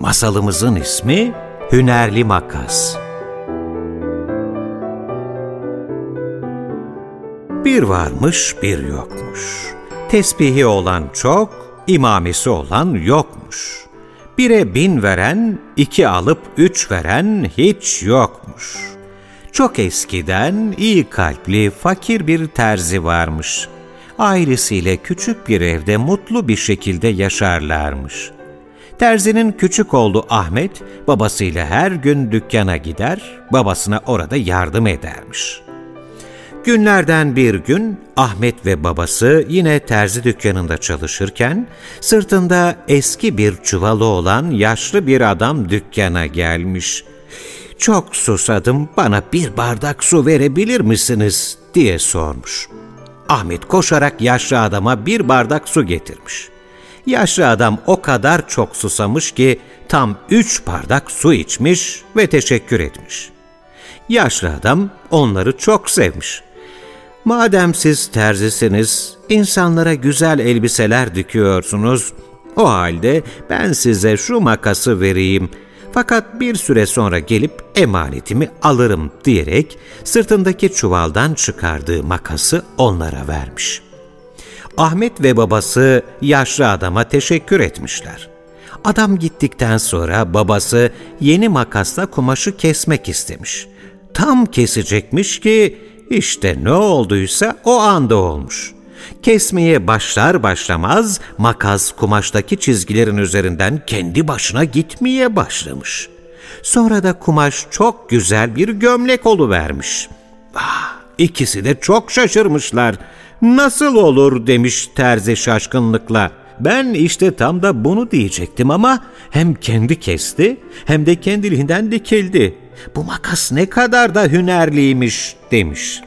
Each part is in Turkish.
Masalımızın ismi Hünerli Makas. Bir varmış bir yokmuş. Tesbihi olan çok, imamesi olan yokmuş. Bire bin veren, iki alıp üç veren hiç yokmuş. Çok eskiden iyi kalpli, fakir bir terzi varmış. Ailesiyle küçük bir evde mutlu bir şekilde yaşarlarmış.'' Terzinin küçük oğlu Ahmet babasıyla her gün dükkana gider, babasına orada yardım edermiş. Günlerden bir gün Ahmet ve babası yine terzi dükkanında çalışırken sırtında eski bir çuvalı olan yaşlı bir adam dükkana gelmiş. Çok susadım bana bir bardak su verebilir misiniz diye sormuş. Ahmet koşarak yaşlı adama bir bardak su getirmiş. Yaşlı adam o kadar çok susamış ki tam üç bardak su içmiş ve teşekkür etmiş. Yaşlı adam onları çok sevmiş. Madem siz terzisiniz, insanlara güzel elbiseler dikiyorsunuz, o halde ben size şu makası vereyim. Fakat bir süre sonra gelip emanetimi alırım diyerek sırtındaki çuvaldan çıkardığı makası onlara vermiş.'' Ahmet ve babası yaşlı adama teşekkür etmişler. Adam gittikten sonra babası yeni makasla kumaşı kesmek istemiş. Tam kesecekmiş ki işte ne olduysa o anda olmuş. Kesmeye başlar başlamaz makas kumaştaki çizgilerin üzerinden kendi başına gitmeye başlamış. Sonra da kumaş çok güzel bir gömlek oluvermiş. Ah, ikisi de çok şaşırmışlar. Nasıl olur demiş terzi şaşkınlıkla. Ben işte tam da bunu diyecektim ama hem kendi kesti hem de kendiliğinden dikildi. Bu makas ne kadar da hünerliymiş demiş.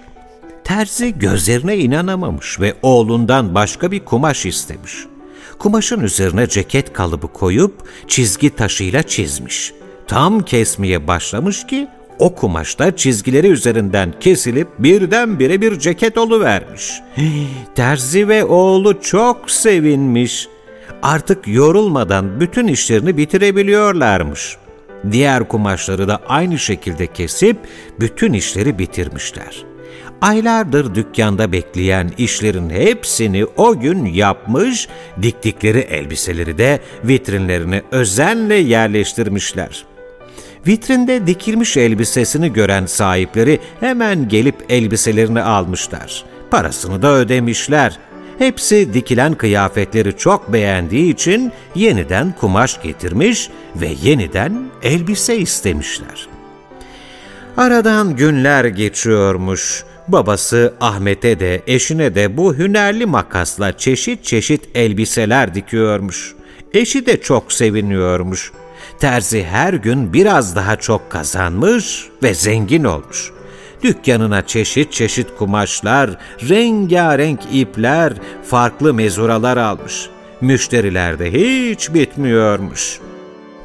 Terzi gözlerine inanamamış ve oğlundan başka bir kumaş istemiş. Kumaşın üzerine ceket kalıbı koyup çizgi taşıyla çizmiş. Tam kesmeye başlamış ki o kumaşta çizgileri üzerinden kesilip birdenbire bir ceket vermiş. Terzi ve oğlu çok sevinmiş. Artık yorulmadan bütün işlerini bitirebiliyorlarmış. Diğer kumaşları da aynı şekilde kesip bütün işleri bitirmişler. Aylardır dükkanda bekleyen işlerin hepsini o gün yapmış, diktikleri elbiseleri de vitrinlerine özenle yerleştirmişler.'' Vitrinde dikilmiş elbisesini gören sahipleri hemen gelip elbiselerini almışlar. Parasını da ödemişler. Hepsi dikilen kıyafetleri çok beğendiği için yeniden kumaş getirmiş ve yeniden elbise istemişler. Aradan günler geçiyormuş. Babası Ahmet'e de eşine de bu hünerli makasla çeşit çeşit elbiseler dikiyormuş. Eşi de çok seviniyormuş. Terzi her gün biraz daha çok kazanmış ve zengin olmuş. Dükkanına çeşit çeşit kumaşlar, rengarenk ipler, farklı mezuralar almış. Müşteriler de hiç bitmiyormuş.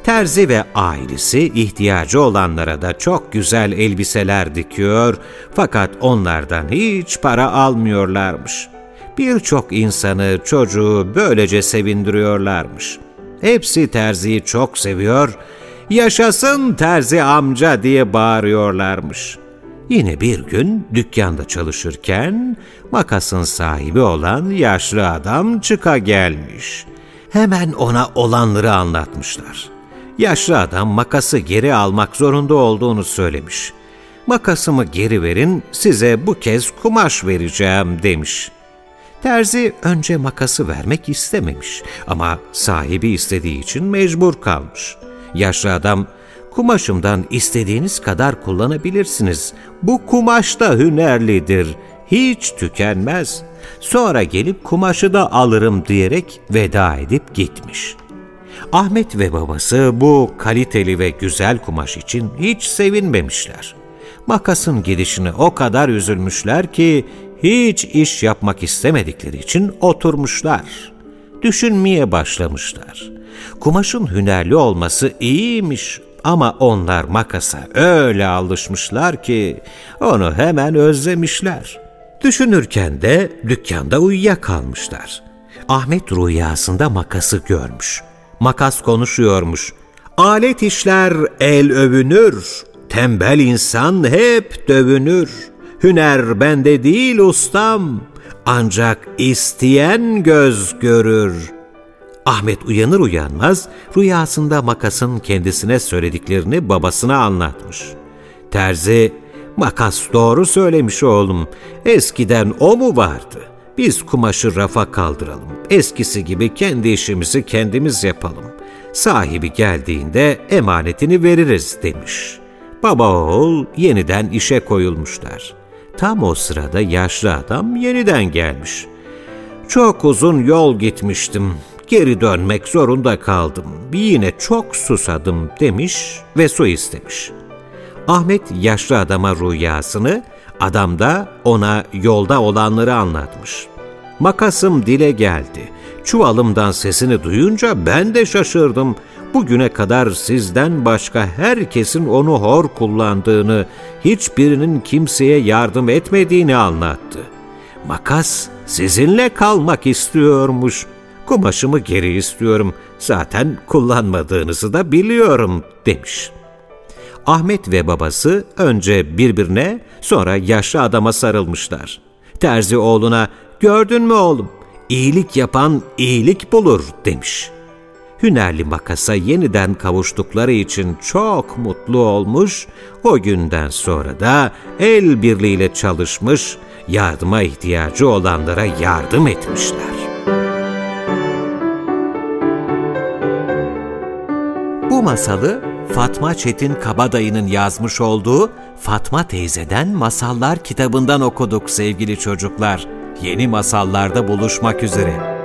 Terzi ve ailesi ihtiyacı olanlara da çok güzel elbiseler dikiyor fakat onlardan hiç para almıyorlarmış. Birçok insanı, çocuğu böylece sevindiriyorlarmış.'' Hepsi terziyi çok seviyor, yaşasın terzi amca diye bağırıyorlarmış. Yine bir gün dükkanda çalışırken makasın sahibi olan yaşlı adam çıka gelmiş. Hemen ona olanları anlatmışlar. Yaşlı adam makası geri almak zorunda olduğunu söylemiş. Makasımı geri verin, size bu kez kumaş vereceğim demiş.'' Terzi önce makası vermek istememiş ama sahibi istediği için mecbur kalmış. Yaşlı adam, kumaşımdan istediğiniz kadar kullanabilirsiniz. Bu kumaş da hünerlidir, hiç tükenmez. Sonra gelip kumaşı da alırım diyerek veda edip gitmiş. Ahmet ve babası bu kaliteli ve güzel kumaş için hiç sevinmemişler. Makasın gidişine o kadar üzülmüşler ki hiç iş yapmak istemedikleri için oturmuşlar. Düşünmeye başlamışlar. Kumaşın hünerli olması iyiymiş ama onlar makasa öyle alışmışlar ki onu hemen özlemişler. Düşünürken de dükkanda uyuyakalmışlar. Ahmet rüyasında makası görmüş. Makas konuşuyormuş. Alet işler el övünür, tembel insan hep dövünür. Hüner bende değil ustam, ancak isteyen göz görür. Ahmet uyanır uyanmaz rüyasında makasın kendisine söylediklerini babasına anlatmış. Terzi, makas doğru söylemiş oğlum, eskiden o mu vardı? Biz kumaşı rafa kaldıralım, eskisi gibi kendi işimizi kendimiz yapalım. Sahibi geldiğinde emanetini veririz demiş. Baba oğul yeniden işe koyulmuşlar. Tam o sırada yaşlı adam yeniden gelmiş. Çok uzun yol gitmiştim. Geri dönmek zorunda kaldım. Yine çok susadım demiş ve su istemiş. Ahmet yaşlı adama rüyasını, adam da ona yolda olanları anlatmış. Makasım dile geldi. Çuvalımdan sesini duyunca ben de şaşırdım. Bugüne kadar sizden başka herkesin onu hor kullandığını, hiçbirinin kimseye yardım etmediğini anlattı. Makas sizinle kalmak istiyormuş. Kumaşımı geri istiyorum. Zaten kullanmadığınızı da biliyorum demiş. Ahmet ve babası önce birbirine sonra yaşlı adama sarılmışlar. Terzi oğluna gördün mü oğlum iyilik yapan iyilik bulur demiş. Hünerli makasa yeniden kavuştukları için çok mutlu olmuş, o günden sonra da el birliğiyle çalışmış, yardıma ihtiyacı olanlara yardım etmişler. Bu masalı Fatma Çetin Kabadayı'nın yazmış olduğu Fatma teyzeden masallar kitabından okuduk sevgili çocuklar. Yeni masallarda buluşmak üzere.